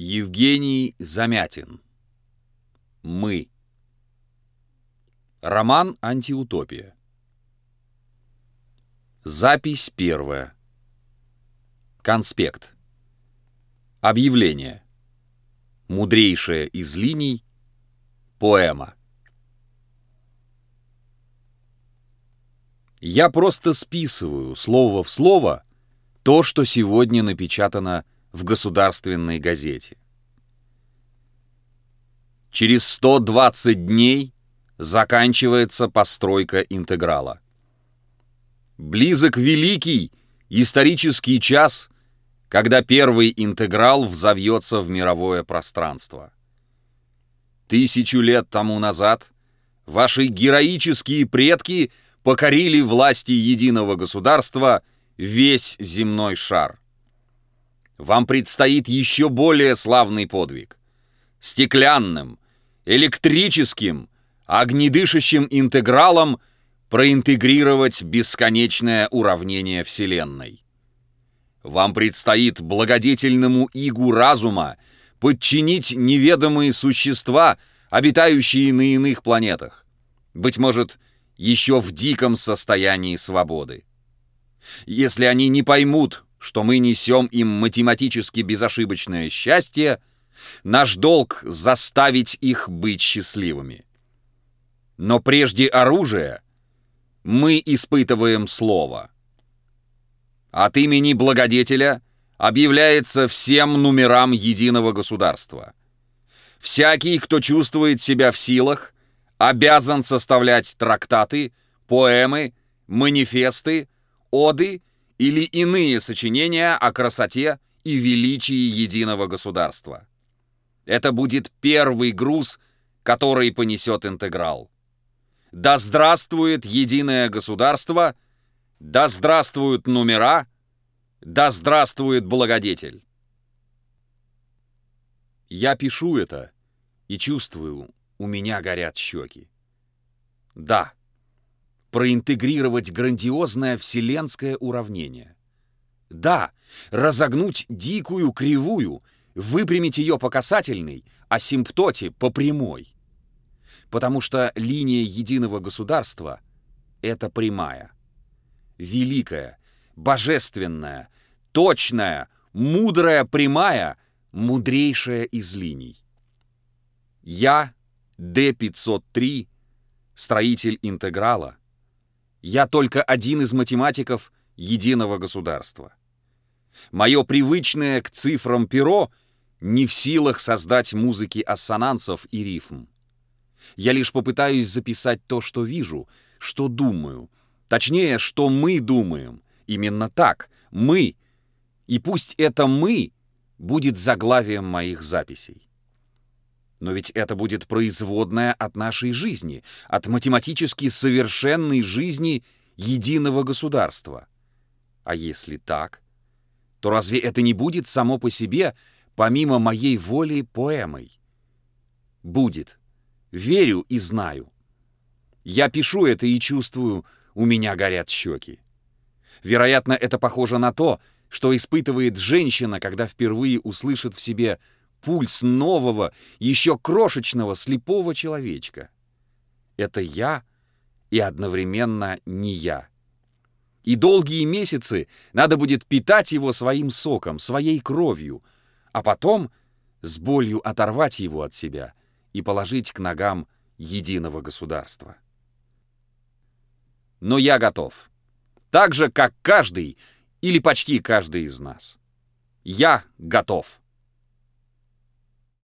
Евгений Замятин. Мы. Роман «Антиутопия». Запись первая. Конспект. Объявление. Мудрейшая из линий. Поэма. Я просто списываю слово в слово то, что сегодня напечатано в государственной газете. Через 120 дней заканчивается постройка интеграла. Близок великий исторический час, когда первый интеграл взовьется в мировое пространство. Тысячу лет тому назад ваши героические предки покорили власти единого государства весь земной шар. Вам предстоит еще более славный подвиг. Стеклянным, электрическим, огнедышащим интегралом проинтегрировать бесконечное уравнение Вселенной. Вам предстоит благодетельному игу разума подчинить неведомые существа, обитающие на иных планетах. Быть может, еще в диком состоянии свободы. Если они не поймут, что мы несем им математически безошибочное счастье, наш долг заставить их быть счастливыми. Но прежде оружия мы испытываем слово. От имени благодетеля объявляется всем номерам единого государства. Всякий, кто чувствует себя в силах, обязан составлять трактаты, поэмы, манифесты, оды или иные сочинения о красоте и величии единого государства. Это будет первый груз, который понесет интеграл. Да здравствует единое государство, да здравствуют номера, да здравствует благодетель. Я пишу это и чувствую, у меня горят щеки. Да, проинтегрировать грандиозное вселенское уравнение. Да, разогнуть дикую кривую, выпрямить ее по касательной, а симптоте по прямой. Потому что линия единого государства — это прямая. Великая, божественная, точная, мудрая прямая, мудрейшая из линий. Я, Д-503, строитель интеграла, я только один из математиков единого государства. Мое привычное к цифрам перо не в силах создать музыки ассонансов и рифм. Я лишь попытаюсь записать то, что вижу, что думаю. Точнее, что мы думаем. Именно так. Мы. И пусть это «мы» будет заглавием моих записей. Но ведь это будет производная от нашей жизни, от математически совершенной жизни единого государства. А если так, то разве это не будет само по себе, помимо моей воли, поэмой? Будет. Верю и знаю. Я пишу это и чувствую, у меня горят щеки. Вероятно, это похоже на то, что испытывает женщина, когда впервые услышит в себе пульс нового, еще крошечного слепого человечка. Это я и одновременно не я. И долгие месяцы надо будет питать его своим соком, своей кровью, а потом с болью оторвать его от себя и положить к ногам единого государства. Но я готов. Так же, как каждый или почти каждый из нас. Я готов.